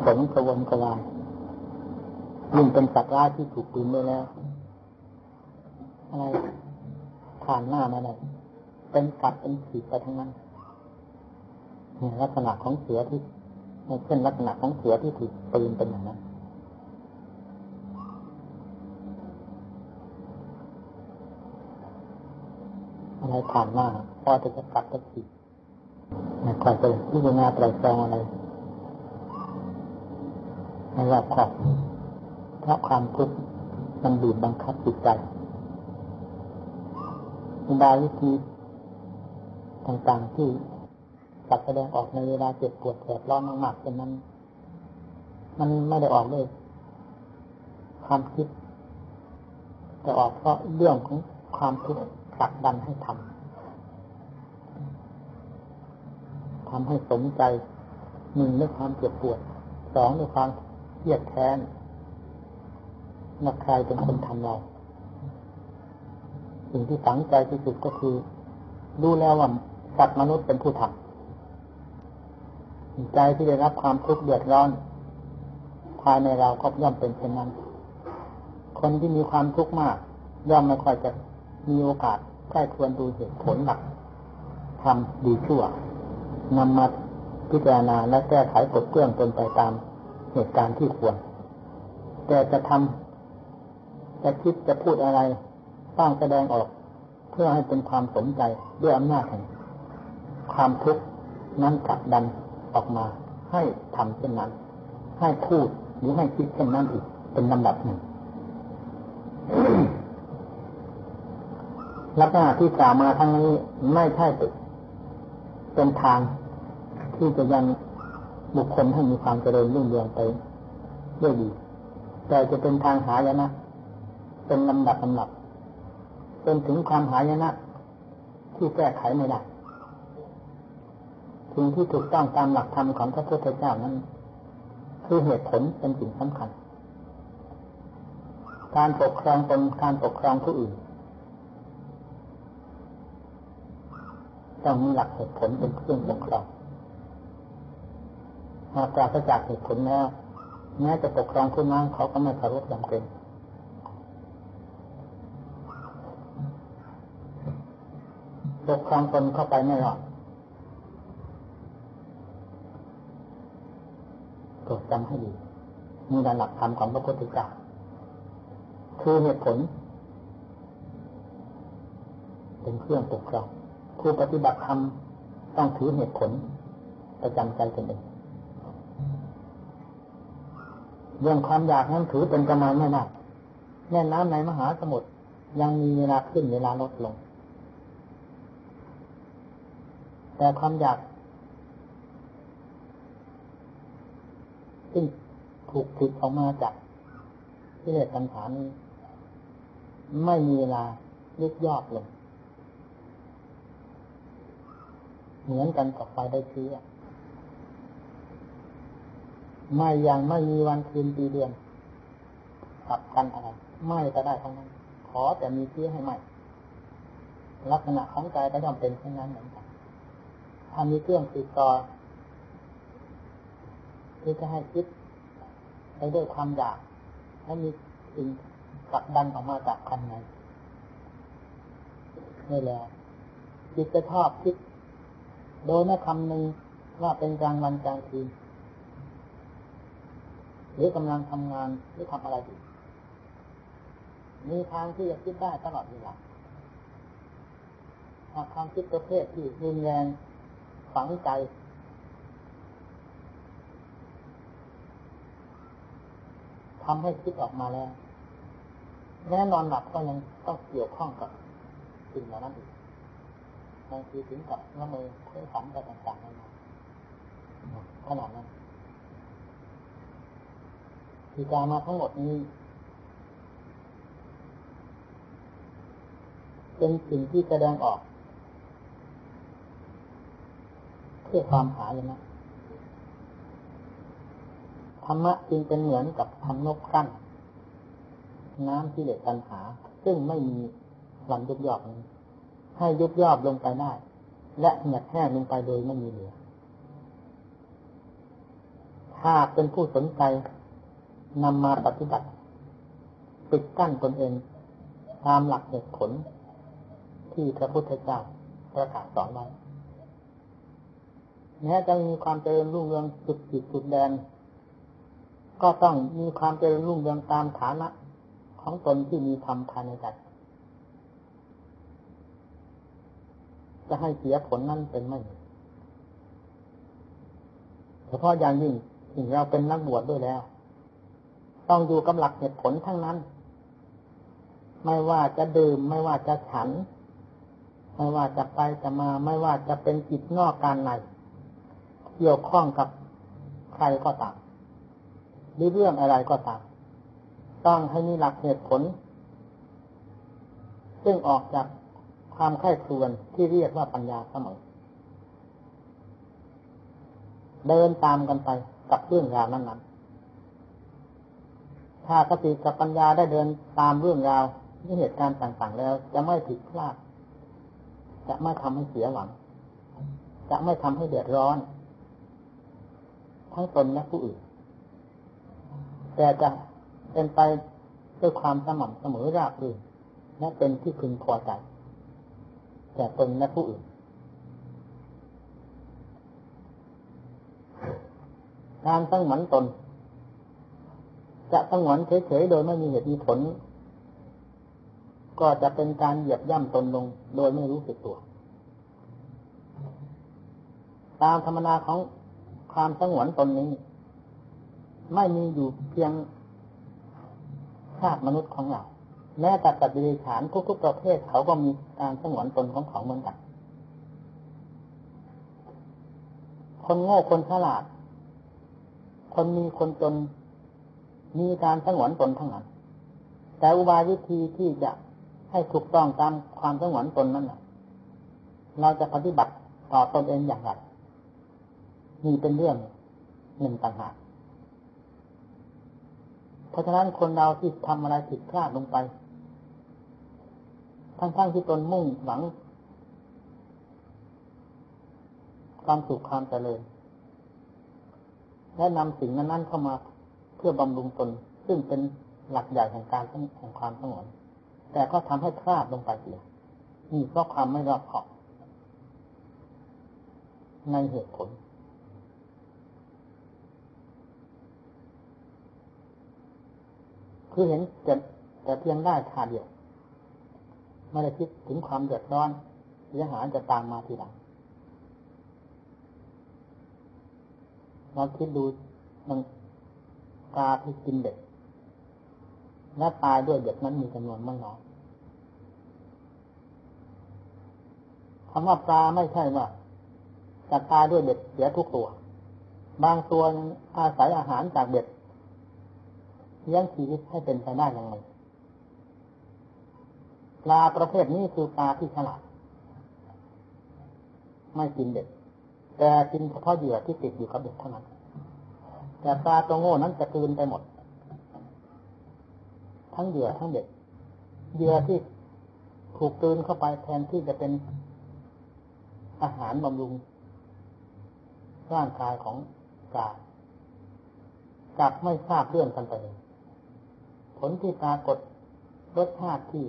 ผลกระวนกระวายยิ่งเป็นสัตว์ร้ายที่ถูกปืนไปแล้วอะไรผ่านหน้ามาเลยเป็นกัดเป็นขีดไปทั้งนั้นเนี่ยลักษณะของเสือที่เช่นลักษณะของเสือที่ถูกปืนเป็นอย่างนั้นอะไรผ่านหน้าพอจะจะกัดจะขีดไม่ค่อยจะพิจารณาไตรตรองอะไร ในรอบขอบเพราะความทุกข์มันบีบบังคับจิตใจอุบายวิธีต่างๆที่จัดแสดงออกในเวลาเจ็บปวดแสบร้อนมากๆเป็นนั้น มันไม่ได้ออกด้วยความคิด แต่ออกเพราะเรื่องของความทุกข์ผลักดันให้ทำทำให้สมใจหนึ่งด้วยความเจ็บปวดสองด้วยความ เครียดแค้นนักใครเป็นคนทำเรา สิ่งที่ฝังใจที่สุดก็คือรู้แล้วว่าสัตว์มนุษย์เป็นผู้ทำใจที่ได้รับความทุกข์เดือดร้อน ภายในเราก็ย่อมเป็นเช่นนั้น คนที่มีความทุกข์มาก ย่อมไม่ค่อยจะมีโอกาสใกล้ควรดูเหตุผลหลักทำดีชั่วนำมาพิจารณาและแก้ไขกดเกลื่อนตนไปตาม เหตุการณ์ที่ควร แต่จะทำจะคิดจะพูดอะไรต้องแสดงออก เพื่อให้เป็นความสนใจด้วยอำนาจแห่งความทุกข์นั้นกลับดันออกมา ให้ทำเช่นนั้น ให้พูดหรือให้คิดเช่นนั้นอีกเป็นลำดับหนึ่งลักษณะที่กล่าวมาทั้งนี้ไม่ใช่เป็นทางที่จะยัง บุคคลให้มีความเจริญรุ่งเรืองไปด้วยดี แต่จะเป็นทางหายนะ เป็นลำดับลำดับจนถึงความหายนะ ที่แก้ไขไม่ได้สิ่งที่ถูกต้องตามหลักธรรมของพระพุทธเจ้านั้น คือเหตุผลเป็นสิ่งสำคัญ การปกครองตนการปกครองผู้อื่นต้องมีหลักเหตุผลเป็นเครื่องปกครอง หากปราศจากเหตุผลแล้วแม้จะปกครองผู้นั้นเขาก็ไม่เคารพยำเกรงปกครองตนเข้าไปไม่หรอกโปรดจำให้ดีมีหลักธรรมของพระพุทธเจ้าคือเหตุผล เป็นเครื่องปกครองผู้ปฏิบัติธรรมต้องถือเหตุผลประจำใจตนเอง เรื่องความอยากนั้นถือเป็นกำลังไม่มากแน่น้ำในมหาสมุทรยังมีเวลาขึ้นเวลาลดลง แต่ความอยากซึ่งถูกผิดออกมาจากที่เลสปัญหานี้ไม่มีเวลาลึกยอดลงเหมือนกันกับไฟได้เชื้อ ไม่ยังไม่มีวันคืนปีเดือนกับกันอะไรไม่ก็ได้ทั้งนั้น ขอแต่มีเชื้อให้ไหมลักษณะของใจก็ย่อมเป็นเช่นนั้นเหมือนกันถ้ามีเครื่องติดต่อที่จะให้คิดไปด้วยความอยากและมีสิ่งกลับดันออกมาจากภายในนี่แหละจิตจะชอบคิด โดยไม่คำนึงว่าเป็นกลางวันกลางคืน หรือกำลังทำงานหรือทำอะไรอยู่มีทางที่จะคิดได้ตลอดเวลาหากความคิดประเภทที่รุนแรงฝังใจทำให้คิดออกมาแล้วแน่นอนหลับก็ยังต้องเกี่ยวข้องกับสิ่งเหล่านั้นอีกบางทีถึงกับละเมอเพ้อฝันไปต่างๆนานาขนาดนั้น ที่กล่าวมาทั้งหมดนี้ เป็นสิ่งที่แสดงออก เพื่อความหายนะธรรมะจึงเป็นเหมือนกับทำนกขั้น น้ำที่เหลือปัญหา ซึ่งไม่มีวันยุบยอบนี้ให้ยุบยอบลงไปได้ และเหนียดแห้งลงไปโดยไม่มีเหลือทหากเป็นผู้สนใจ นำมาปฏิบัติปิดกั้นตนเอง ตามหลักเหตุผล ที่พระพุทธเจ้าประกาศสอนไว้แม้จะมีความเจริญรุ่งเรืองสุดจิตสุดแดน ก็ต้องมีความเจริญรุ่งเรืองตามฐานะ ของตนที่มีธรรมภายในใจจะให้เสียผลนั่นเป็นไม่เฉพาะอย่างยิ่งถึงเราเป็นนักบวชดด้วยแล้ว ต้องอยู่กับหลักเหตุผลทั้งนั้น ไม่ว่าจะดื่ม ไม่ว่าจะฉัน ไม่ว่าจะไปจะมา ไม่ว่าจะเป็นจิตนอกการในเกี่ยวข้องกับใครก็ตามหรือเรื่องอะไรก็ตามต้องให้มีหลักเหตุผล ซึ่งออกจากความไข้ครวนที่เรียกว่าปัญญาเสมอเดินตามกันไปกับเรื่องราวนั้นๆ ถ้าสติกับปัญญาได้เดินตามเรื่องราวที่เหตุการณ์ต่างๆ แล้ว จะไม่ผิดพลาด จะไม่ทำให้เสียหวัง จะไม่ทำให้เดือดร้อน ทั้งตนและผู้อื่น แต่จะเป็นไปด้วยความสม่ำเสมอราบรื่นและเป็นที่พึงพอใจแก่ตนและผู้อื่น การตั้งหมันตน จะตั้งหมันเฉยๆโดยไม่มีเหตุมีผล ก็จะเป็นการเหยียบย่ำตนลง โดยไม่รู้สึกตัว ตามธรรมนาของความสงวนตนนี้ ไม่มีอยู่เพียงชาติมนุษย์ของเรา แม้แต่สัตว์ดิฉานทุกๆประเภทเขาก็มีการสงวนตนของเขาเหมือนกัน คนโง่คนฉลาด คนมีคนจน มีการสงวนตนทั้งนั้น แต่อุบายวิธีที่จะให้ถูกต้องตามความสงวนตนนั้นเราจะปฏิบัติต่อตนเองอย่างไรมีเป็นเรื่องหนึ่งต่างหากเพราะฉะนั้นคนเราที่ทำอะไรผิดพลาดลงไป ทั้งๆที่ตนมุ่งหวัง ความสุขความเจริญและนำสิ่งนั้นๆเข้ามา พื่อบำรุงตน ซึ่งเป็นหลักใหญ่แห่งการแห่งความสงบแต่ก็ทำให้พลาดลงไปเสียนี่เพราะความไม่รอบคอบในเหตุผล คือเห็นจะแต่เพียงได้ทาเดียว ไม่ได้คิดถึงความเดือดร้อนเสียหายจะตามมาทีหลังเราคิดดูมัน ปลาที่กินเด็กและตายด้วยเด็กนั้นมีจำนวนไม่น้อยคำว่าปลาไม่ใช่ว่าจะตายด้วยเด็กเสียทุกตัว บางตัวอาศัยอาหารจากเด็กเลี้ยงชีวิตให้เป็นไปได้ยังไงปลาประเภทนี้คือปลาที่ฉลาด ไม่กินเด็กแต่กินเฉพาะเหยื่อที่ติดอยู่กับเด็กเท่านั้น แต่ปลาตัวโง่นั้นจะกืนไปหมด ทั้งเหยื่อทั้งเด็กเหยื่อที่ถูกกืนเข้าไปแทนที่จะเป็นอาหารบำรุง ร่างกายของปลากลับไม่ทราบเรื่องกันไปเลยผลที่ปรากฏรสชาติที่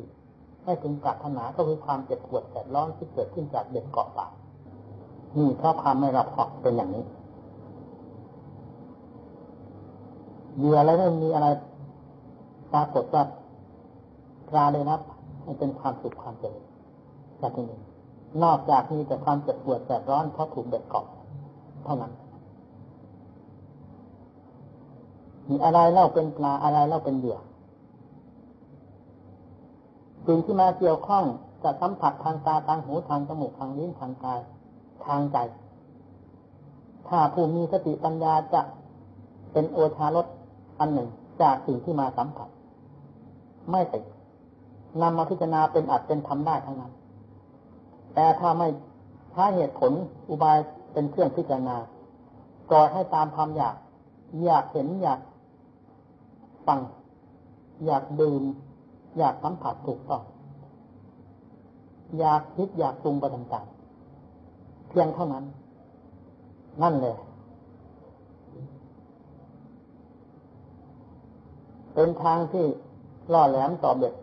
ไม่ถึงปรารถนาก็คือความเจ็บปวดแสบร้อนที่เกิดขึ้นจากเด็กเกาะปากนี่เพราะความไม่รับขอบเป็นอย่างนี้ เหยื่ออะไรไม่มีอะไรปรากฏว่าปลาได้รับมันเป็นความสุขความเจริญจากที่นึ่งนอกจากมีแต่ความเจ็บปวดแสบร้อนเพราะถูกเด็กเกาะเท่านั้นมีอะไรเล่าเป็นปลาอะไรเล่าเป็นเหยื่อสิ่งที่มาเกี่ยวข้องจะสัมผัสทางตาทางหูทางจมูกทางลิ้นทางกายทางใจ ถ้าผู้มีสติปัญญาจะเป็นโอชารส อันหนึ่ง จากสิ่งที่มาสัมผัส ไม่ติดนำมาพิจารณาเป็นอัดเป็นทำได้ทั้งนั้น แต่ถ้าไม่ถ้าเหตุผลอุบายเป็นเครื่องพิจารณาก่อให้ตามความอยาก อยากเห็นอยากฟัง อยากดื่ม อยากสัมผัสถูกต้อง อยากคิดอยากปรุงไปต่างๆเพียงเท่านั้น นั่นเลย เป็นทางที่ล่อแหลมต่อเบ็ด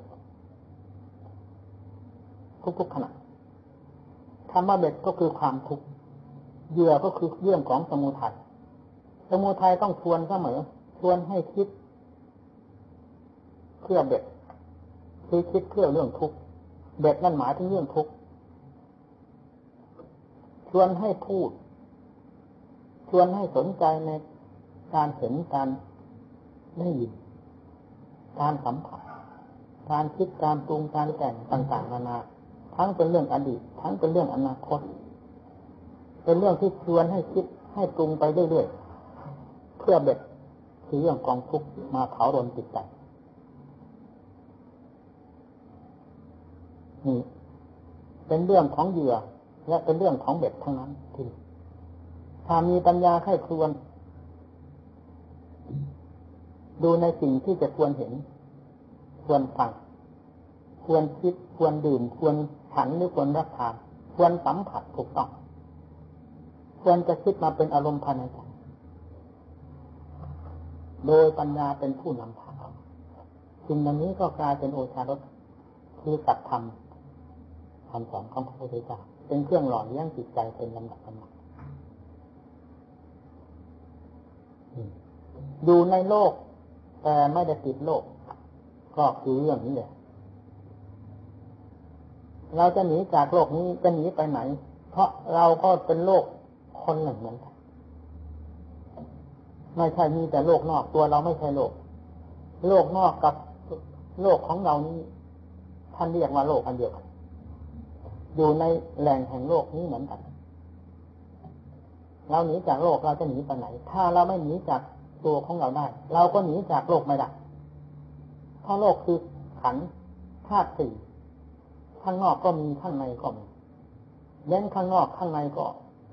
ทุกๆขณะธรรมะเบ็ดก็คือความทุกข์เหยื่อก็คือเรื่องของสมุทัยสมุทัยต้องชวนเสมอชวนให้คิดเพื่อเบ็ดคือคิดเพื่อเรื่องทุกข์เบ็ดนั่นหมายถึงเรื่องทุกข์ชวนให้พูด ชวนให้สนใจในการเห็นการได้ยิน การสัมผัส การคิดการปรุงการแต่งต่างๆนานา ทั้งเป็นเรื่องอดีต ทั้งเป็นเรื่องอนาคต เป็นเรื่องที่ชวนให้คิดให้ปรุงไปเรื่อยๆ เพื่อเบ็ดคือเรื่องกองทุกข์มาเผารนจิตใจนี่เป็นเรื่องของเหยื่อและเป็นเรื่องของเบ็ดทั้งนั้นที่ถ้ามีปัญญาให้ครวน ดูในสิ่งที่จะควรเห็น ควรฟัง ควรคิด ควรดื่ม ควรฉันหรือควรรับทาน ควรสัมผัสถูกต้อง ควรจะคิดมาเป็นอารมณ์ภายในใจโดยปัญญาเป็นผู้นำพาสิ่งเหล่านี้ก็กลายเป็นโอชารสคือสัตธรรมคำสอนของพระพุทธเจ้าเป็นเครื่องหล่อเลี้ยงจิตใจเป็นลำดับลำดับอยู่ในโลก แต่ไม่ได้ติดโลก ก็คือเรื่องนี้แหละ เราจะหนีจากโลกนี้จะหนีไปไหน เพราะเราก็เป็นโลกคนหนึ่งเหมือนกันไม่ใช่มีแต่โลกนอกตัวเราไม่ใช่โลก โลกนอกกับโลกของเรานี้ท่านเรียกว่าโลกอันเดียวกันอยู่ในแหล่งแห่งโลกนี้เหมือนกัน เราหนีจากโลกเราจะหนีไปไหน ถ้าเราไม่หนีจาก ตัวของเราได้ เราก็หนีจากโลกไม่ได้เพราะโลกคือขันธาตุสี่ข้างนอกก็มีข้างในก็มีเล่นข้างนอกข้างในก็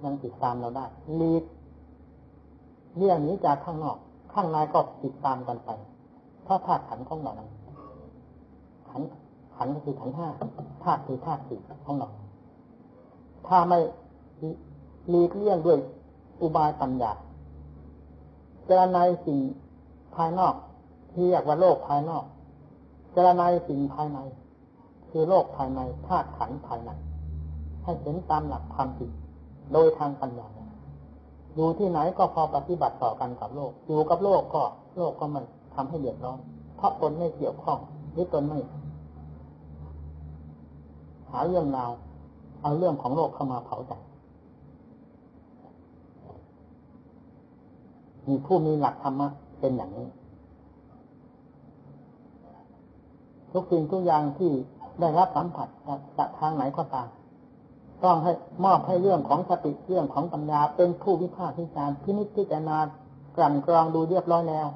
ยังติดตามเราได้ลีดเรื่องนี้จากข้างนอก ข้างในก็ติดตามกันไป เพราะธาตุขันของเรานั้นขันขันก็คือขันห้าธาตุคือธาตุสี่ของเราถ้าไม่ลีกเลี่ยงด้วยอุบายปัญญา เจรนายสิ่งภายนอกที่เรียกว่าโลกภายนอกเจรนายสิ่งภายใน คือโลกภายในธาตุขันภายในให้เห็นตามหลักความจริงโดยทางปัญญาอยู่ที่ไหนก็พอปฏิบัติต่อกันกับโลก อยู่กับโลกก็โลกก็มันทำให้เดือดร้อนเพราะตนไม่เกี่ยวข้องหรือตนไม่หาเรื่องราวเอาเรื่องของโลกเข้ามาเผาใจ มีผู้มีหลักธรรมะเป็นอย่างนี้ ทุกสิ่งทุกอย่างที่ได้รับสัมผัสจากทางไหนก็ตามต้องให้มอบให้เรื่องของสติเรื่องของปัญญาเป็นผู้วิพากษ์วิจารณ์พินิจพิจารณากลั่นกรองดูเรียบร้อยแล้ว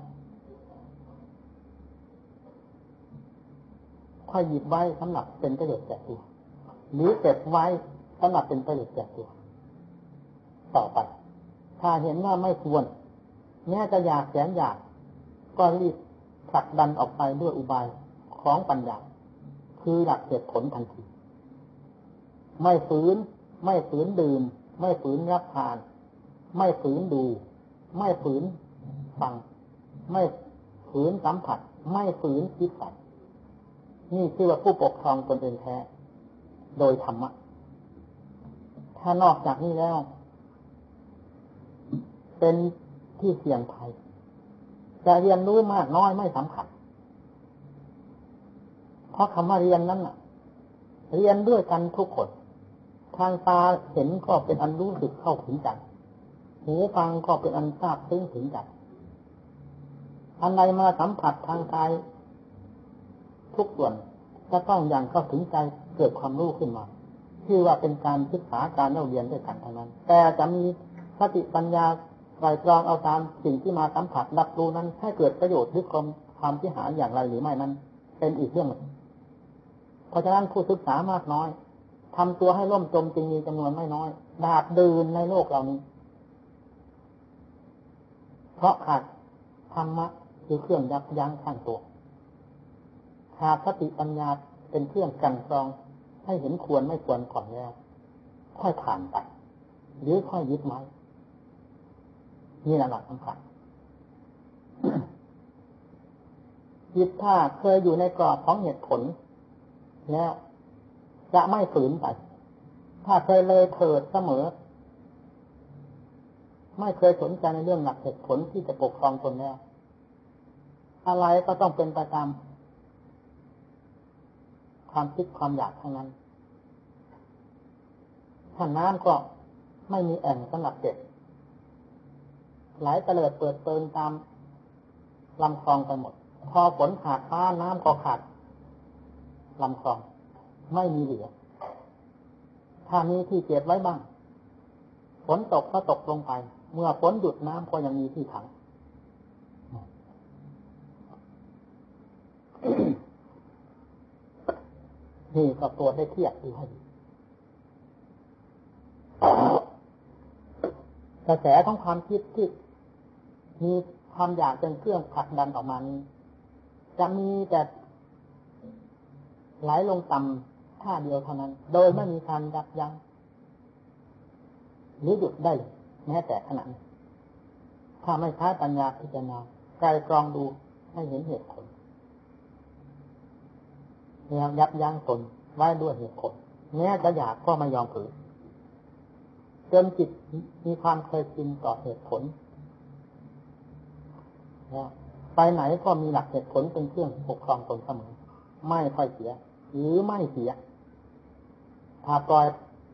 ค่อยหยิบไว้สำหรับเป็นประโยชน์แก่ตัวหรือเก็บไว้สำหรับเป็นประโยชน์แก่ตัวต่อไป ถ้าเห็นว่าไม่ควร แม้จะอยากแสนอยาก ก็รีบผลักดันออกไปด้วยอุบายของปัญญา คือหลักเหตุผลทันที ไม่ฝืน ไม่ฝืนดื่ม ไม่ฝืนรับทาน ไม่ฝืนดู ไม่ฝืนฟัง ไม่ฝืนสัมผัส ไม่ฝืนคิดสัตนี่คือว่าผู้ปกครองตนเองแท้ โดยธรรมะ ถ้านอกจากนี้แล้ว เป็น ที่เสี่ยงภัยจะเรียนรู้มากน้อยไม่สำคัญ เพราะคำว่าเรียนนั้นเรียนด้วยกันทุกคน ทางตาเห็นก็เป็นอันรู้สึกเข้าถึงใจหูฟังก็เป็นอันทราบซึ้งถึงใจอันใดมาสัมผัสทางกายทุกส่วนจะต้องอย่างเข้าถึงใจเกิดความรู้ขึ้นมาที่ว่าเป็นการศึกษาการเรียนด้วยกันเท่านั้น แต่จะมีสติปัญญา ไตรตรองเอาตามสิ่งที่มาสัมผัสรับรู้นั้น ให้เกิดประโยชน์หรือความความที่หาอย่างไรหรือไม่นั้น เป็นอีกเรื่องหนึ่งเพราะฉะนั้นผู้ศึกษามากน้อยทำตัวให้ล่มจมจึงมีจำนวนไม่น้อยดาบดืนในโลกเหล่านี้ เพราะขาดธรรมะคือเครื่องยับยั้งขั้นตัวขาดสติปัญญาเป็นเครื่องกันกรอง ให้เห็นควรไม่ควรก่อนแล้วค่อยผ่านไป หรือค่อยยึดไม้ นี่แหละหลักสำคัญจิตถ้าเคยอยู่ในกรอบของเหตุผลแล้วจะไม่ฝืนไป ถ้าเคยเลยเถิดเสมอ ไม่เคยสนใจในเรื่องหลักเหตุผลที่จะปกครองตนแล้ว อะไรก็ต้องเป็นไปตามความคิดความอยากทั้งนั้นถ้าน้ำก็ไม่มีแอ่งสำหรับเด็ก ไหลเตลิดเปิดเปิงตามลำคลองไปหมด พอฝนขาดฟ้าน้ำก็ขาดลำคลอง ไม่มีเหลือ ถ้ามีที่เก็บไว้บ้าง ฝนตกก็ตกลงไป เมื่อฝนหยุดน้ำก็ยังมีที่ถังนี่ก็ตัวได้เทียบดูให้ดีกระแสของความคิดที่ มีความอยากเป็นเครื่องผลักดันออกมานี้จะมีแต่ไหลลงต่ำท่าเดียวเท่านั้น โดยไม่มีการยับยั้งหรือหยุดได้เลยแม้แต่ขณะนี้ถ้าไม่ใช้ปัญญาพิจารณาใจกรองดูให้เห็นเหตุผลแล้วยับยั้งตนไว้ด้วยเหตุผลแม้จะอยากก็ไม่ยอมฝืนจนจิตมีความเคยชินต่อเหตุผล ไปไหนก็มีหลักเหตุผลเป็นเครื่องปกครองตนเสมอ ไม่ค่อยเสีย หรือไม่เสีย ถ้าปล่อย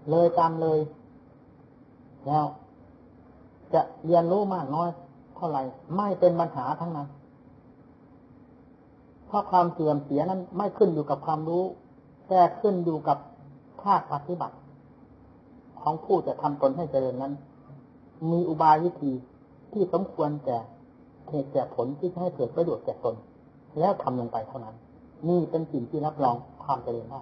เลยตามเลย แล้ว จะเรียนรู้มากน้อยเท่าไหร่ไม่เป็นปัญหาทั้งนั้นเพราะความเสื่อมเสียนั้นไม่ขึ้นอยู่กับความรู้ แต่ขึ้นอยู่กับภาคปฏิบัติ ของผู้จะทำตนให้เจริญนั้น มีอุบายวิธีที่สมควรแก่ เหตุแก่ผลที่จะให้เกิดประโยชน์แก่ตนแล้วทำลงไปเท่านั้น นี่เป็นสิ่งที่รับรองความเจริญได้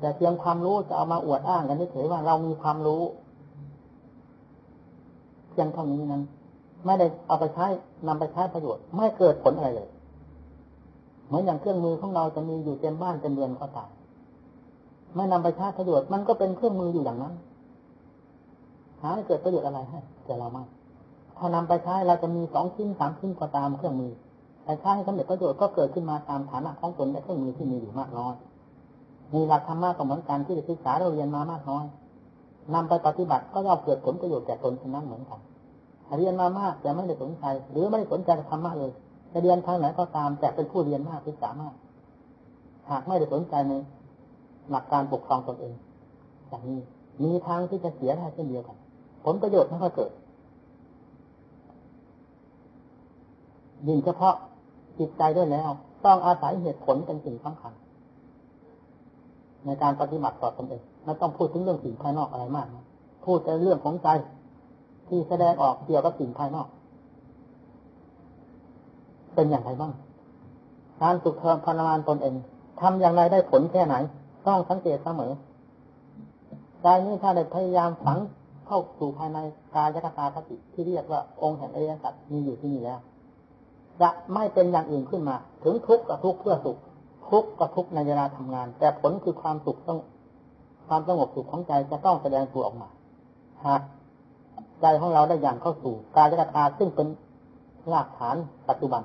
แต่เพียงความรู้จะเอามาอวดอ้างกันเฉยว่าเรามีความรู้เพียงเท่านี้นั้น ไม่ได้เอาไปใช้นำไปใช้ประโยชน์ ไม่เกิดผลอะไรเลย เหมือนอย่างเครื่องมือของเราจะมีอยู่เต็มบ้านเต็มเรือนก็ตามไม่นำไปใช้ประโยชน์มันก็เป็นเครื่องมืออยู่อย่างนั้นหาเกิดประโยชน์อะไรให้แก่เรามาก ถ้านำไปใช้เราจะมีสองชิ้นสามชิ้นก็ตามเครื่องมือแต่ใช้ให้สำเร็จประโยชน์ก็เกิดขึ้นมาตามฐานะของตนและเครื่องมือที่มีอยู่มากน้อยมีหลักธรรมะก็เหมือนกันที่ศึกษาเราเรียนมามากน้อยนำไปปฏิบัติก็ย่อมเกิดผลประโยชน์แก่ตนเช่นนั้นเหมือนกันเรียนมามากแต่ไม่ได้สนใจหรือไม่ได้สนใจธรรมะเลยจะเรียนทางไหนก็ตามแต่เป็นผู้เรียนมากศึกษามาก หากไม่ได้สนใจในหลักการปกครองตนเองอย่างนี้มีทางที่จะเสียได้เช่นเดียวกัน ผลประโยชน์ไม่ค่อยเกิด ยิ่งเฉพาะจิตใจด้วยแล้ว ต้องอาศัยเหตุผลเป็นสิ่งสำคัญในการปฏิบัติต่อตนเองไม่ต้องพูดถึงเรื่องสิ่งภายนอกอะไรมากนะพูดแต่เรื่องของใจที่แสดงออกเกี่ยวกับสิ่งภายนอก เป็นอย่างไรบ้าง การสุขเทอมพนานตนเองทำอย่างไรได้ผลแค่ไหน ต้องสังเกตเสมอใจนี้ถ้าได้พยายามฝังเข้าสู่ภายในกายกตาคติที่เรียกว่าองค์แห่งอริยสัจมีอยู่ที่นี่แล้ว จะไม่เป็นอย่างอื่นขึ้นมา ถึงทุกข์กับทุกข์เพื่อสุข ทุกข์กับทุกข์ในเวลาทำงาน แต่ผลคือความสุขต้อง ความสงบสุขของใจจะต้องแสดงตัวออกมาหากใจของเราได้อย่างเข้าสู่กายกตาซึ่งเป็นรากฐานปัจจุบัน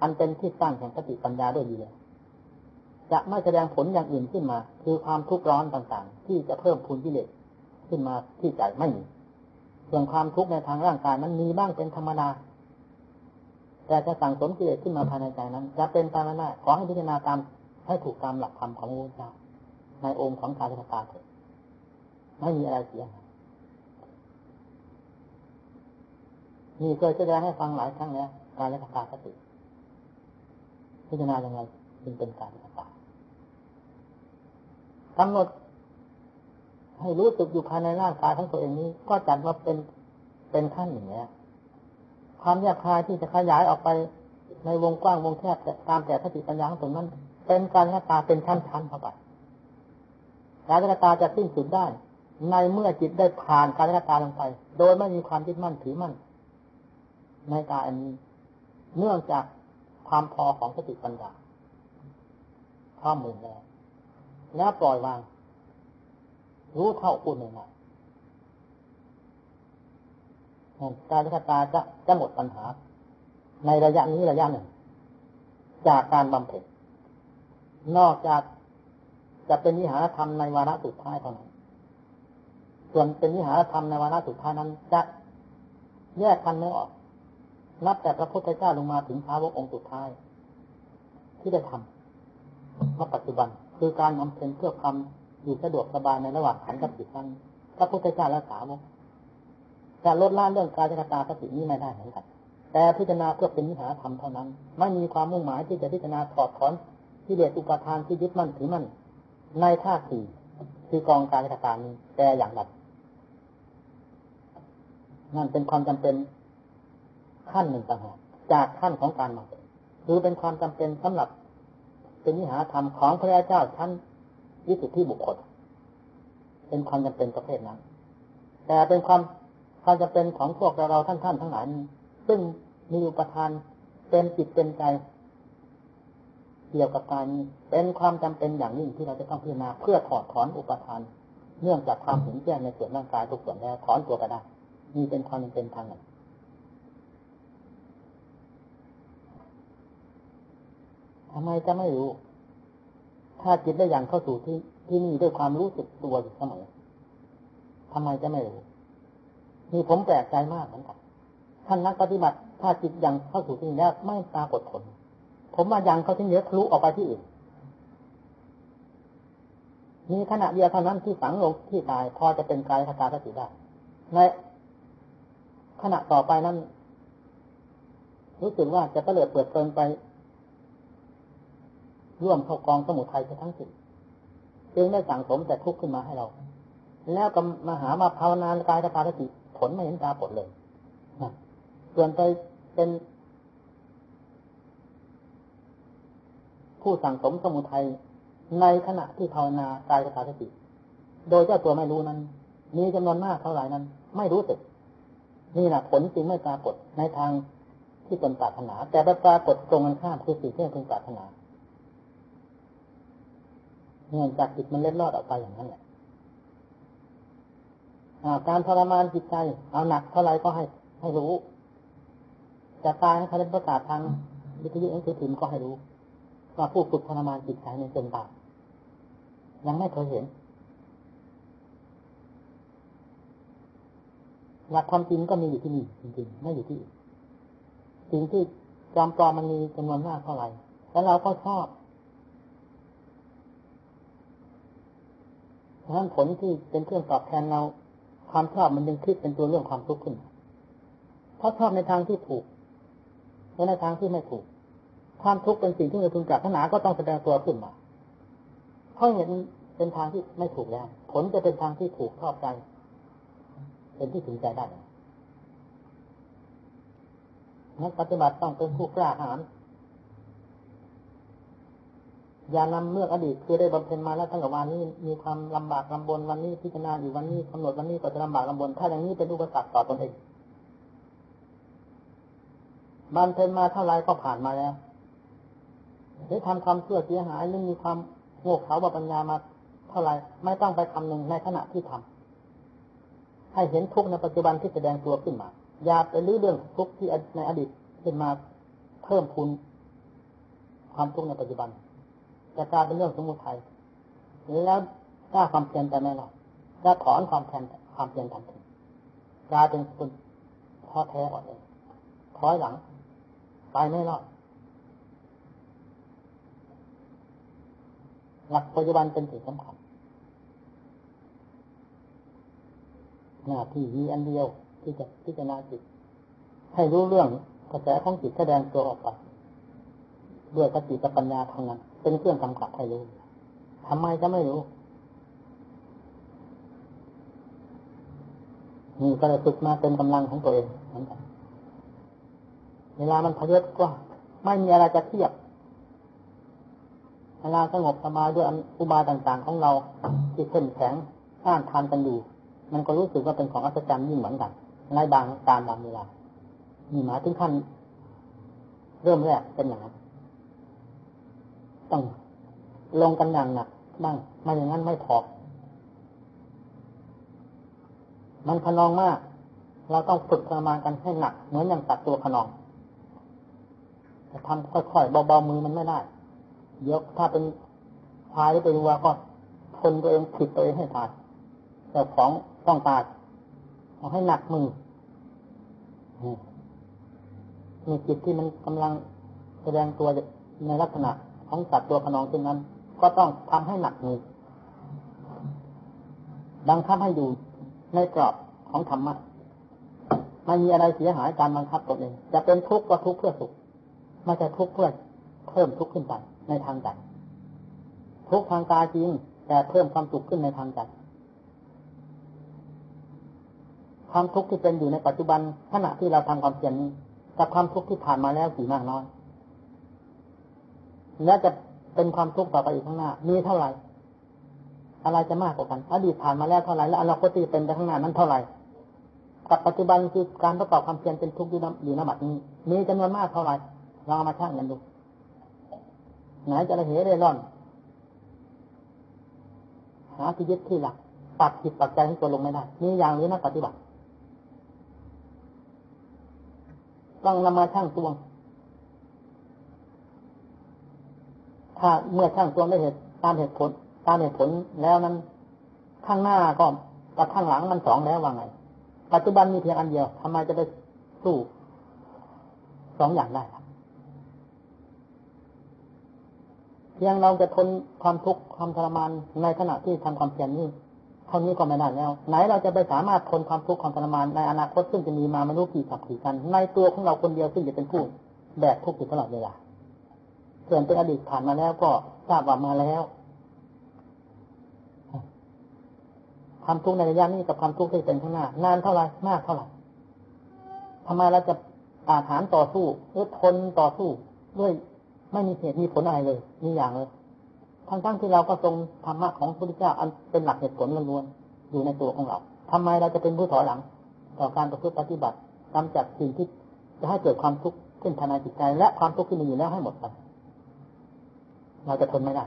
อันเป็นที่ตั้งแห่งสติปัญญาด้วยดีเลยจะไม่แสดงผลอย่างอื่นขึ้นมา คือความทุกข์ร้อนต่างๆ ที่จะเพิ่มพูนกิเลสขึ้นมาที่ใจไม่มีส่วนความทุกข์ในทางร่างกายมันมีบ้างเป็นธรรมดา แต่จะสั่งสมกิเลสขึ้นมาภายในใจนั้น จะเป็นตามนั้นได้ขอให้พิจารณาตามให้ถูกตามหลักธรรมของพระเจ้าในองค์ของกายกตาเถิดไม่มีอะไรเสียหายนี่เคยแสดงให้ฟังหลายครั้งแล้วกายกตาสติพิจารณาอย่างไรจึงเป็นกายกตากำหนดให้รู้สึกอยู่ภายในร่างกายของตัวเองนี้ ก็จัดว่าเป็นเป็นขั้นหนึ่งแล้ว ความแยบคายที่จะขยายออกไปในวงกว้างวงแคบตามแต่สติปัญญาของตนนั้น เป็นการกตาเป็นชั้นๆเข้าไปการกตาจะสิ้นสุดได้ ในเมื่อจิตได้ผ่านการกตาลงไป โดยไม่มีความยึดมั่นถือมั่นในกายอันนี้ เนื่องจากความพอของสติปัญญาข้อมูลแล้วแล้วปล่อยวาง รู้เท่าอุ่นหนึ่ง การคตาจะจะหมดปัญหา ในระยะนี้ระยะหนึ่ง จากการบำเพ็ญนอกจากจะเป็นวิหารธรรมในวาระสุดท้ายเท่านั้น ส่วนเป็นวิหารธรรมในวาระสุดท้ายนั้นจะแยกกันไม่ออก นับแต่พระพุทธเจ้าลงมาถึงพระวกองค์สุดท้าย ที่ได้ทำมาปัจจุบันคือการบำเพ็ญเพื่อความอยู่สะดวกสบายในระหว่างขันกับจิตนั้นพระพุทธเจ้าและสาวก จะลดละเรื่องกายกตาสตินี้ไม่ได้เหมือนกัน แต่พิจารณาเพื่อเป็นวิหารธรรมเท่านั้น ไม่มีความมุ่งหมายที่จะพิจารณาถอดถอนที่เดชอุปทานที่ยึดมั่นถือมั่นในธาตุสี่คือกองการกตานี้ แต่อย่างใดนั่นเป็นความจำเป็นขั้นหนึ่งต่างหากจากขั้นของการมาหรือเป็นความจำเป็นสำหรับเป็นวิหารธรรมของพระเจ้าชั้นวิสุทธิบุคคล เป็นความจำเป็นประเภทนั้น แต่เป็นความ ความจำเป็นของพวกเราท่านท่านทั้งหลายซึ่งมีอุปทานเป็นจิตเป็นใจเกี่ยวกับการเป็นความจำเป็นอย่างยิ่งที่เราจะต้องพิจารณาเพื่อถอดถอนอุปทาน เนื่องจากความเห็นแจ้งในส่วนร่างกายทุกส่วนแล้วถอนตัวก็ได้มีเป็นความเป็นทางหนึ่งทำไมจะไม่รู้ ถ้าจิตได้อย่างเข้าสู่ที่ที่นี่ด้วยความรู้สึกตัวอยู่เสมอทำไมจะไม่รู้ มีผมแปลกใจมากเหมือนกันท่านนักปฏิบัติถ้าจิตยังเข้าสู่ที่นี่แล้วไม่ปรากฏผล ผมมายังเขาที่เยอทะลุออกไปที่อื่นมีขณะเดียวเท่านั้นที่ฝังลงที่ตายพอจะเป็นกายคตาสติได้ในขณะต่อไปนั้นรู้สึกว่าจะเปลิดเปิดเปิงไป ร่วมเข้ากองสมุทัยทั้งสิ้นจึงได้สั่งสมแต่ทุกข์ขึ้นมาให้เรา แล้วก็มาหามาภาวนากายคตาสติ ลไม่เห็นตาผลเลยส่วนไปเป็น ผู้สั่งสมสมุทัยในขณะที่ภาวนากายกตาสติ โดยเจ้าตัวไม่รู้นั้น มีจำนวนมากเท่าไหร่นั้น ไม่รู้สึก นี่แหละผลจริงไม่ปรากฏในทางที่ตนปรารถนา แต่ไปปรากฏตรงกันข้ามคือสิ่งที่ตนปรารถนาเนื่องจากจิตมันเล็ดลอดออกไปอย่างนั้นแหละ การทรมานจิตใจ เอาหนักเท่าไรก็ให้ให้รู้จะตายให้เขาเล่นประกาศทางวิทยุหนังสือพิมพ์ก็ให้รู้ว่าผู้ฝึกทรมานจิตใจในจนตายยังไม่เคยเห็นหลักความจริงก็มีอยู่ที่นี่จริงๆไม่อยู่ที่สิ่งที่จอมปลอมมันมีจำนวนมากเท่าไหร่แล้วเราก็ชอบเพราะฉะนั้นผลที่เป็นเครื่องตอบแทนเรา ความชอบมันยังคิดเป็นตัวเรื่องความทุกข์ขึ้น เพราะชอบในทางที่ถูกและในทางที่ไม่ถูก ความทุกข์เป็นสิ่งที่เราพึงปรารถนาก็ต้องแสดงตัวขึ้นมาเพราะเห็นเป็นทางที่ไม่ถูกแล้ว ผลจะเป็นทางที่ถูกชอบใจ เป็นที่ถึงใจได้นักปฏิบัติต้องเป็นผู้กล้าหาญ อย่านำเมื่ออดีตคือได้บำเพ็ญมาแล้วตั้งแต่วันนี้มีความลำบากลำบนวันนี้พิจารณาอยู่วันนี้กำหนดวันนี้ก็จะลำบากลำบนถ้าอย่างนี้เป็นอุปสรรคต่อตนเองบำเพ็ญมาเท่าไรก็ผ่านมาแล้วหรือทำความเชื่อเสียหายหรือมีความโง่เขลาบปัญญามาเท่าไรไม่ต้องไปคำหนึ่งในขณะที่ทำให้เห็นทุกในปัจจุบันที่แสดงตัวขึ้นมา อย่าไปลื้อเรื่องทุกที่ในอดีตขึ้นมาเพิ่มพูนความทุกข์ในปัจจุบัน จะกลายเป็นเรื่องสมุทัยแล้วถ้าความเพียรแต่ไม่หรอกจะถอนความแทนความเพียรทันทีกลายเป็นคนท้อแท้อ่อนเองถอยหลัง ไปไม่รอดหลักปัจจุบันเป็นสิ่งสำคัญหน้าที่มีอันเดียวที่จะพิจารณาจิต ให้รู้เรื่องกระแสของจิตแสดงตัวออกไปด้วยสติปัญญาทางนั้น เป็นเครื่องกำกับให้รู้ทำไมจะไม่รู้นี่ก็เลยฝึกมาเป็นกำลังของตัวเองเหมือนกันเวลามันพยศก็ไม่มีอะไรจะเทียบเวลาสงบสมาด้วยอุบายต่างๆของเราที่เข้มแข็งต้านทานกันอยู่มันก็รู้สึกว่าเป็นของอัศจรรย์ยิ่งเหมือนกันในบางการบางเวลามีหมายถึงขั้นเริ่มแรกเป็นอย่างนั้น ต้องลงกันอย่างหนักบ้างไม่อย่างนั้นไม่พอ มันขนองมาก เราต้องฝึกทระมานกันให้หนัก เหมือนอย่างตัดตัวขนองทำค่อยๆเบาๆมือมันไม่ได้เดี๋ยวถ้าเป็นพายหรือเป็นวัวก็ทนตัวเองผิดตัวเองให้ทานแต่ของต้องตายเอาให้หนักมือมีจิตที่มันกำลังแสดงตัวในลักษณะ ของสัตว์ตัวขนองเช่นนั้น ก็ต้องทำให้หนักมือบังคับให้อยู่ในกรอบของธรรมะไม่มีอะไรเสียหายการบังคับตนเอง จะเป็นทุกข์ก็ทุกข์เพื่อสุขไม่ใช่ทุกข์เพื่อเพิ่มทุกข์ขึ้นไปในทางใจทุกข์ทางกายจริง แต่เพิ่มความสุขขึ้นในทางใจความทุกข์ที่เป็นอยู่ในปัจจุบันขณะที่เราทำความเพียรนี้กับความทุกข์ที่ผ่านมาแล้วสีมากน้อย และจะเป็นความทุกข์ต่อไปอีกข้างหน้า มีเท่าไหร่ อะไรจะมากกว่ากัน อดีตผ่านมาแล้วเท่าไหร่ และอนาคตที่เป็นไปข้างหน้านั้นเท่าไหร่ กับปัจจุบันคือการประกอบความเพียรเป็นทุกข์อยู่นอยู่นบัดนี้ มีจำนวนมากเท่าไหร่ลองมาชั่งกันดู ไหนจะระเหเร่ร่อน หาที่ยึดที่หลัก ปัดจิตปัดใจให้ตัวลงไม่ได้ มีอย่างนี้นักปฏิบัติต้องนำมาชั่งตวง ถ้าเมื่อช่างตัวได้เหตุตามเหตุผล ตามเหตุผลแล้วนั้น ข้างหน้าก็กับข้างหลังมันสองแล้วว่าไง ปัจจุบันมีเพียงอันเดียวทำไมจะไปสู้สองอย่างได้ครับเพียงเราจะทนความทุกข์ความทรมานในขณะที่ทำความเพียรนี้เท่านี้ก็ไม่ได้แล้ว ไหนเราจะไปสามารถทนความทุกข์ความทรมานในอนาคตซึ่งจะมีมาไม่รู้กี่สักกี่กันในตัวของเราคนเดียวซึ่งจะเป็นผู้แบกทุกข์อยู่ตลอดเวลา ส่วนเป็นอดีตผ่านมาแล้วก็ทราบว่ามาแล้วความทุกข์ในระยะนี้กับความทุกข์ที่เป็นข้างหน้านานเท่าไหร่มากเท่าไหร่ทำไมเราจะอาถานต่อสู้หรือทนต่อสู้ด้วยไม่มีเหตุมีผลอะไรเลยมีอย่างเลยทั้งทั้งที่เราก็ทรงธรรมะของพระพุทธเจ้าอันเป็นหลักเหตุผลล้วนๆอยู่ในตัวของเราทำไมเราจะเป็นผู้ถอยหลัง ต่อการประพฤติปฏิบัติกำจัดสิ่งที่จะให้เกิดความทุกข์ขึ้นภายในจิตใจและความทุกข์ที่มีอยู่แล้วให้หมดไป เราจะทนไม่ได้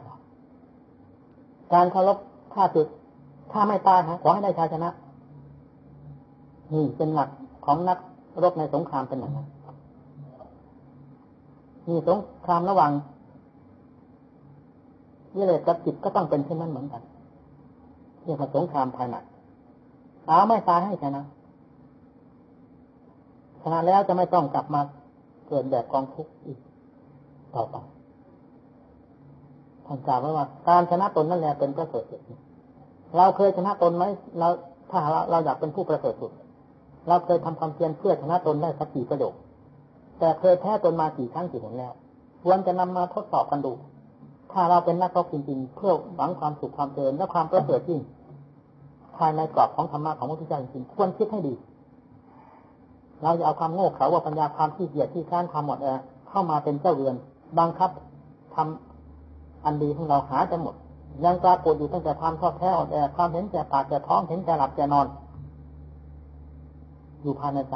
การเคารพข้าศึกถ้าไม่ตายนะขอให้ได้ชาชนะ นี่เป็นหลักของนักรบในสงครามเป็นอย่างนั้นมีสงครามระหว่างวิเลศกับจิตก็ต้องเป็นเช่นนั้นเหมือนกันเรียกว่าสงครามภายในเอาไม่ตายให้ชนะชนะแล้วจะไม่ต้องกลับมาเกิดแบบกองทุกข์อีกต่อไป ท่านกล่าวไว้ว่า การชนะตนนั่นแหละเป็นประเสริฐสุดเราเคยชนะตนไหมเราถ้าเราเราอยากเป็นผู้ประเสริฐสุด เราเคยทำความเพียรเพื่อชนะตนได้สักกี่ประโยคแต่เคยแพ้ตนมากี่ครั้งกี่หนแล้วควรจะนำมาทดสอบกันดู ถ้าเราเป็นนักรบจริงๆ เพื่อหวังความสุขความเจริญและความประเสริฐจริงภายในกรอบของธรรมะของพระพุทธเจ้าจริงๆควรคิดให้ดี เราจะเอาความโง่เขลาว่าปัญญาความที่เกียจที่ข้านความหมดแอเข้ามาเป็นเจ้าเรือนบังคับทำ อันดีของเราหาจะหมด ยังปรากฏอยู่ตั้งแต่ความทอดแท้อ่อนแอความเห็นแก่ปากแก่ท้องเห็นแก่หลับแก่นอน อยู่ภายในใจ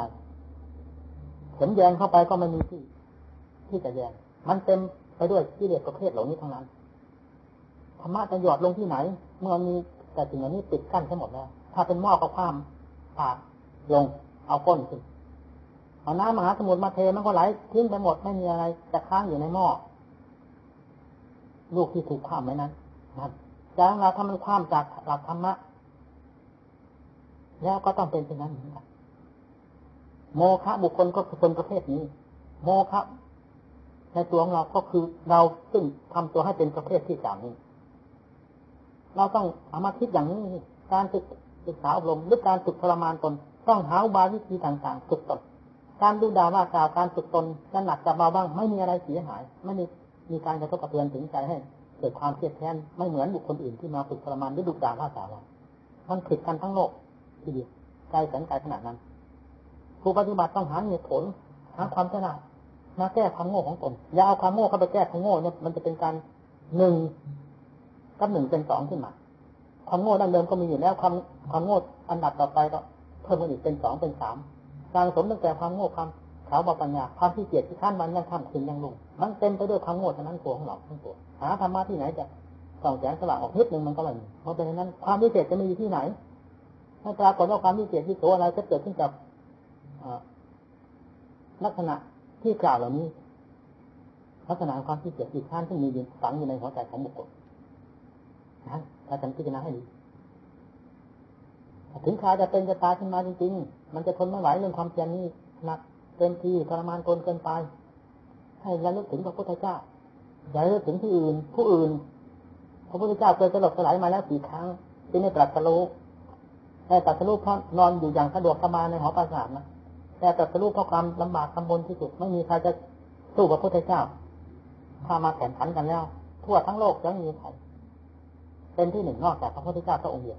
เห็นแยงเข้าไปก็ไม่มีที่ ที่จะแยง มันเต็มไปด้วยกิเลสประเภทเหล่านี้ทั้งนั้นธรรมะจะหยอดลงที่ไหน เมื่อมีแต่สิ่งเหล่านี้ปิดกั้นทั้งหมดแล้ว ถ้าเป็นหม้อก็ความปากลงเอาก้นขึ้นเอาน้ำมหาสมุทรมาเทมันก็ไหลทิ้งไปหมดไม่มีอะไรจะค้างอยู่ในหม้อ ลูกที่ถูกความไว้นั้นนะจากเราถ้ามันความจากหลักธรรมะ แล้วก็ต้องเป็นเช่นนั้นเหมือนกันโมฆะบุคคลก็คือคนประเภทนี้ โมฆะในตัวของเราก็คือเราซึ่งทำตัวให้เป็นประเภทที่สามนี้ เราต้องเอามาคิดอย่างนี้ การศึกศึกษาอบรมหรือการฝึกทรมานตน ต้องหาบาวิธีต่างๆฝึกตนการดูดาว่ากล่าวการฝึกตนจะหนักจะเบาบ้าง ไม่มีอะไรเสียหาย ไม่มี มีการกระทบกระเทือนถึงใจให้เกิดความเครียดแค้นไม่เหมือนบุคคลอื่นที่มาฝึกทรมานด้วยดุด่าว่าสาเรามันผิดกันทั้งโลกทีเดียวใจแสนใจขนาดนั้นผู้ปฏิบัติต้องหาเหตุผลหาความฉลาดมาแก้ความโง่ของตนอย่าเอาความโง่เข้าไปแก้ความโง่เนี่ยมันจะเป็นการหนึ่งกับหนึ่งเป็นสองขึ้นมาความโง่ดั้งเดิมก็มีอยู่แล้วความความโง่อันดับต่อไปก็เพิ่มขึ้นอีกเป็นสองเป็นสามการสมตั้งแต่ความโง่ความ เขาบอกปัญญาความที่เกียจที่ขั้นวันยังทำคืนยังลงมันเต็มไปด้วยความโง่ทั้งนั้นตัวของเราทั้งตัวหาธรรมะที่ไหนจะส่องแสงสว่างออกนิดนึงมันก็ไม่มีเพราะเป็นนั้นความวิเศษจะมีอยู่ที่ไหนถ้าปรากฏว่าความวิเศษที่ตัวอะไรจะเกิดขึ้นกับลักษณะที่กล่าวเหล่านี้ลักษณะความขี้เกียจอีกข้านที่มีอยู่ฝังอยู่ในหัวใจของบุคคลนะถ้าจำพิจารณาให้ดีถึงคราจะเป็นจะตายขึ้นมาจริงๆ มันจะทนไม่ไหวเรื่องความเพียรนี้หนัก เต็มที่ทรมานตนเกินไป ให้ระลึกถึงพระพุทธเจ้า อย่าระลึกถึงที่อื่น ผู้อื่น พระพุทธเจ้าเคยสลบสลายมาแล้วสี่ครั้งจึงได้ตรัสรู้แต่ตรัสรู้เพราะนอนอยู่อย่างสะดวกสบายในหอประสาทนะแต่ตรัสรู้เพราะความลำบากลำบนที่สุด ไม่มีใครจะสู้พระพุทธเจ้า ถ้ามาแข่งขันกันแล้ว ทั่วทั้งโลกยังมีใครเป็นที่หนึ่งนอกจากพระพุทธเจ้าพระองค์เดียว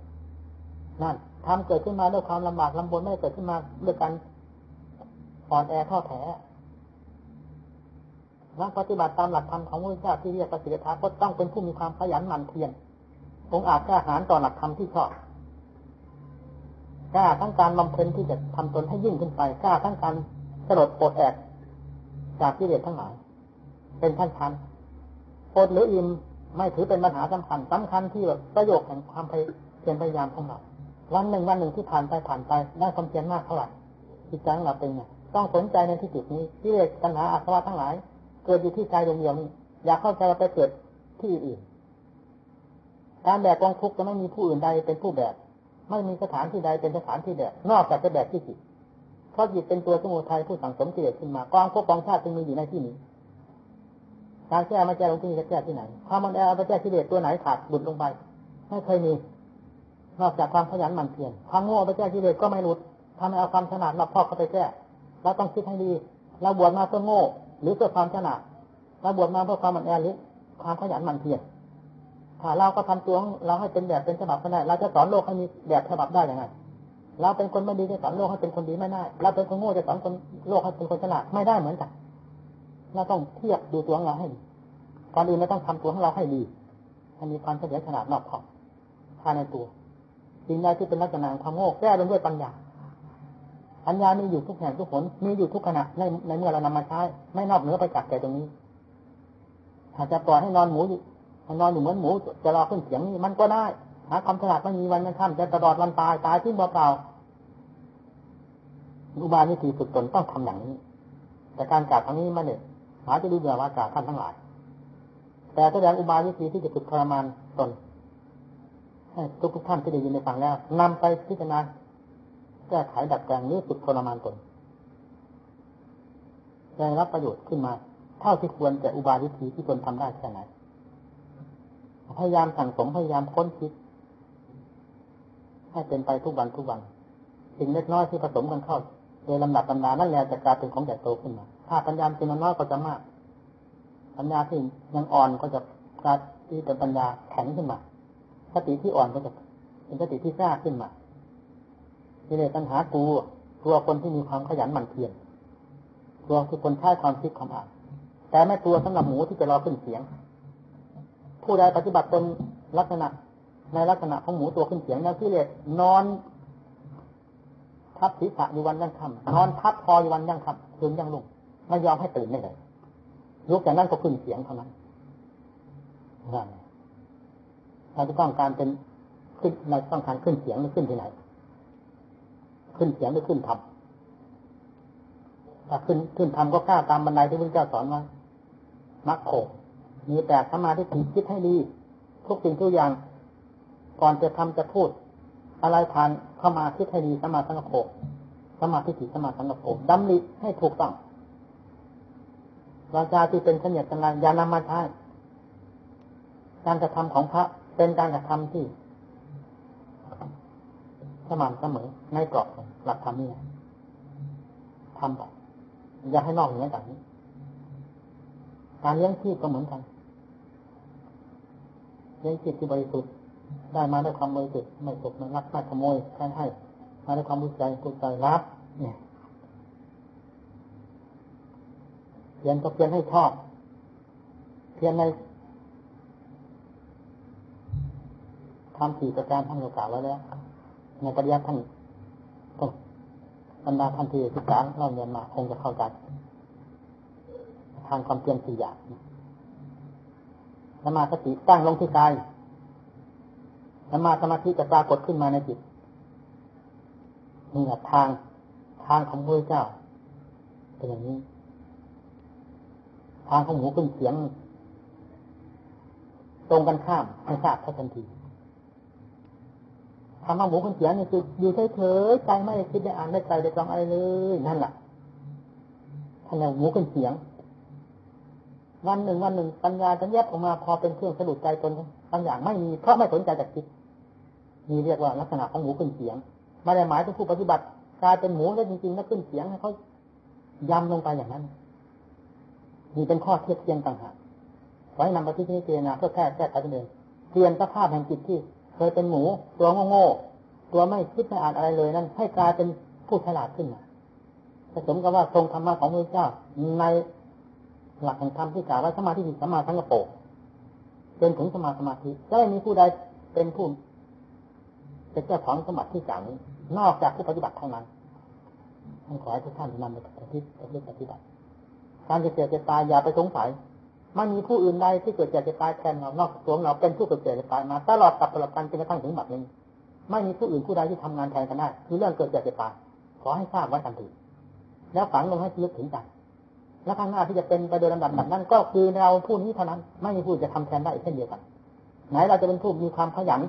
นั่นทำเกิดขึ้นมาด้วยความลำบากลำบนไม่เกิดขึ้นมาด้วยการ อ่อนแอท้อแท้นักปฏิบัติตามหลักธรรมของพระเจ้าที่เรียกปฏิเสธก็ต้องเป็นผู้มีความขยันหมั่นเพียรองอาจกล้าหาญต่อหลักธรรมที่ชอบกล้าทั้งการบำเพ็ญที่จะทำตนให้ยิ่งขึ้นไปกล้าทั้งการสลดปลดแอกจากที่เดชทั้งหลาย เป็นท่านทันปดหรืออิ่มไม่ถือเป็นปัญหาสำคัญสำคัญที่ประโยชน์แห่งความเพียรพยายามของเราวันหนึ่งวันหนึ่งที่ผ่านไปผ่านไปได้ความเพียรมากเท่าไหร่จิตใจของเราเป็นไง ต้องสนใจในที่จุดนี้ที่เรียกปัญหาอาสวะทั้งหลาย เกิดอยู่ที่ใจดวงเดียวนี้อยากเข้าใจว่าไปเกิดที่อื่นการแบกกองทุกข์จะไม่มีผู้อื่นใดเป็นผู้แบกไม่มีสถานที่ใดเป็นสถานที่แบกนอกจากจะแบกที่จิตเพราะจิตเป็นตัวสมุทัยผู้สั่งสมกิเลสขึ้นมากองพวกกองชาติจึงมีอยู่ในที่นี้การแก้มาแก้ลงที่นี่จะแก้ที่ไหนความมันแอเอาไปแก้กิเลสตัวไหนขาดบุดลงไปไม่เคยมีนอกจากความขยันหมั่นเพียรความโง่ไปแก้กิเลสก็ไม่หลุดทำให้เอาความฉลาดรอบครอบเข้าไปแก้ เราต้องคิดให้ดี เราบวชมาเพื่อโง่ หรือเพื่อความฉลาดเราบวชมาเพื่อความมันแอหรือความขยันหมั่นเพียรถ้าเราก็ทำตัวเราให้เป็นแบบเป็นฉบับก็ได้ เราจะสอนโลกให้มีแบบฉบับได้ยังไง เราเป็นคนไม่ดีจะสอนโลกให้เป็นคนดีไม่ได้ เราเป็นคนโง่จะสอนคนโลกให้เป็นคนฉลาดไม่ได้เหมือนกัน เราต้องเทียบดูตัวของเราให้ดีก่อนอื่นเราต้องทำตัวของเราให้ดีให้มีความเฉลียวฉลาดรอบคอบภายในตัวสิ่งใดที่เป็นลักษณะความโง่แก้ลงด้วยปัญญา ปัญญามีอยู่ทุกแห่งทุกผลมีอยู่ทุกขณะในในเมื่อเรานำมาใช้ไม่นอกเหนือไปจากใจตรงนี้อาจจะปล่อยให้นอนหมูนอนอยู่เหมือนหมู จะรอขึ้นเสียงนี่มันก็ได้หาความฉลาดไม่มีวันมันค่ำจะตลอดวันตายตายที่เปล่าอุบายวิธีฝึกตนต้องทำอย่างนี้ แต่การจากทางนี้มาเนี่ยหาจะดูเบื่อว่าจากท่านทั้งหลาย แต่แสดงอุบายวิธีที่จะฝึกทรมานตนให้ทุกทุกท่านที่ได้ยินในฟังแล้วนำไปพิจารณา แก้ไขดัดแปลงหรือฝึกทรมานตนได้รับประโยชน์ขึ้นมาเท่าที่ควรแต่อุบายวิธีที่ตนทำได้แค่ไหนพยายามสั่งสมพยายามค้นคิด ให้เป็นไปทุกวันทุกวันสิ่งเล็กน้อยที่ผสมกันเข้าโดยลำดับลำดานั่นแหละจะกลายเป็นของใหญ่โตขึ้นมา ถ้าปัญญาเป็นน้อยก็จะมาก ปัญญาที่ยังอ่อนก็จะกลายเป็นปัญญาแข็งขึ้นมาสติที่อ่อนก็จะเป็นสติที่กล้าขึ้นมา ที่เลยปัญหากลัวกลัวคนที่มีความขยันหมั่นเพียรกลัวคือคนใช้ความคิดความอ่านแต่ไม่กลัวสำหรับหมูที่จะรอขึ้นเสียง ผู้ใดปฏิบัติตนลักษณะ ในลักษณะของหมูตัวขึ้นเสียงแล้วที่เลยนอน ทับศีรษะอยู่วันยังค่ำนอนทับคออยู่วันยังค่ำคืนยังลุ่งไม่ยอมให้ตื่นได้เลยลุกจากนั้นก็ขึ้นเสียงเท่านั้นนั่นเราจะต้องการเป็นขึ้นเราต้องการขึ้นเสียงหรือขึ้นที่ไหน ขึ้นเสียงหรือขึ้นธรรมถ้าขึ้นขึ้นธรรมก็กล้าตามบันไดที่พระเจ้าสอนไว้มักโขมีแต่สมาธิคิดให้ดี ทุกสิ่งทุกอย่าง ก่อนจะทำจะพูด อะไรผ่านเข้ามาคิดให้ดีสมาสังกโขสมาธิถิสมาสังกโขดำริให้ถูกต้องวาจาที่เป็นเสนียดกันอย่านำมาใช้การกระทำของพระเป็นการกระทำที่สม่ำเสมอในกรอบ หลักธรรมนี่ทำไปอย่าให้นอกเหนือจากนี้ การเลี้ยงชีพก็เหมือนกันเลี้ยงชีพที่บริสุทธิ์ได้มาด้วยความบริสุทธิ์ไม่ตกไม่รักไม่ขโมยแค่ให้มาด้วยความรู้ใจรู้ใจรักเนี่ยเพียนก็เพียนให้ชอบ เพียนในทำสี่ประการท่านกล่าวไว้แล้วในปริยัติท่านต้ง บรรดาท่านที่ศึกษาเล่าเรียนมาคงจะเข้าใจทางความเพียรสี่อย่างสมาสติตั้งลงที่กายสมาสมาธิจะปรากฏขึ้นมาในจิตนี่แหละทางทางของพระเจ้าเป็นอย่างนี้ ทางของหูขึ้นเสียง ตรงกันข้ามให้ทราบทันที คำว่าหมูขึ้นเสียงนี่คืออยู่เฉยๆใจไม่ได้คิดได้อ่านได้ใจได้ฟังอะไรเลยนั่นแหละท่านเรียกหมูขึ้นเสียง วันหนึ่งวันหนึ่งปัญญาจะแยบออกมาพอเป็นเครื่องสะดุดใจตนบางอย่างไม่มีเพราะไม่สนใจจากจิตมีเรียกว่าลักษณะของหมูขึ้นเสียงไม่ได้หมายถึงผู้ปฏิบัติกลายเป็นหมูแล้วจริงๆแล้วขึ้นเสียงให้เขายำลงไปอย่างนั้นนี่เป็นข้อเทียบเทียงต่างหากไว้นำไปที่นี่เจนาเพื่อแก้แก้ไขตัวเองเปลี่ยนสภาพแห่งจิตที่ ยเป็นหมูตัวโง่ๆตัวไม่คิดไม่อ่านอะไรเลยนั้นให้กลายเป็นผู้ฉลาดขึ้นมาผสมกับว่าทรงธรรมะของพระเจ้าในหลักแห่งธรรมที่กล่าวว่าสมาธิสมาทั้งกระโปงเป็นถึงสมาสมาธิจะไม่มีผู้ใดเป็นผู้เป็นเจ้าของสมบัติที่กล่าวนี้ นอกจากผู้ปฏิบัติเท่านั้นขอให้ทุกท่านนำไปปฏิบัติปฏิบัติการจะเกิดจะตายอย่าไปสงสัย ไม่มีผู้อื่นใดที่เกิดเจ็บจะตายแทนเรานอกจากตัวเราเป็นผู้เกิดเจ็บจะตายมาตลอดกับตลอดกันจนกระทั่งถึงบัดนี้ไม่มีผู้อื่นผู้ใดที่ทำงานแทนกันได้คือเรื่องเกิดเจ็บจะตายขอให้ทราบไว้ทันทีแล้วฝังลงให้ลึกถึงใจและข้างหน้าที่จะเป็นไปโดยลำดับแบบนั้นก็คือเราผู้นี้เท่านั้น ไม่มีผู้จะทำแทนได้เช่นเดียวกัน ไหนเราจะเป็นผู้มีความขยัน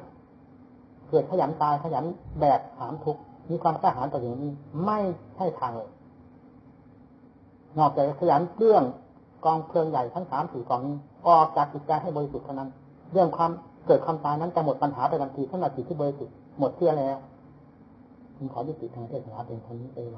เกิดขยันตายขยันแบกหามทุกมีความกล้าหาญต่ออย่างนี้ ไม่ใช่ทางเลยนอกจากขยันเรื่อง กองเพลิงใหญ่ทั้งสามสี่กองนี้ออกจากจิตใจให้บริสุทธิ์เท่านั้น เรื่องความเกิดความตายนั้นจะหมดปัญหาไปทันทีสำหรับจิตที่บริสุทธิ์หมดเชื่อแล้วผมขอยุติทางเทศนาเป็นคนนี้เอง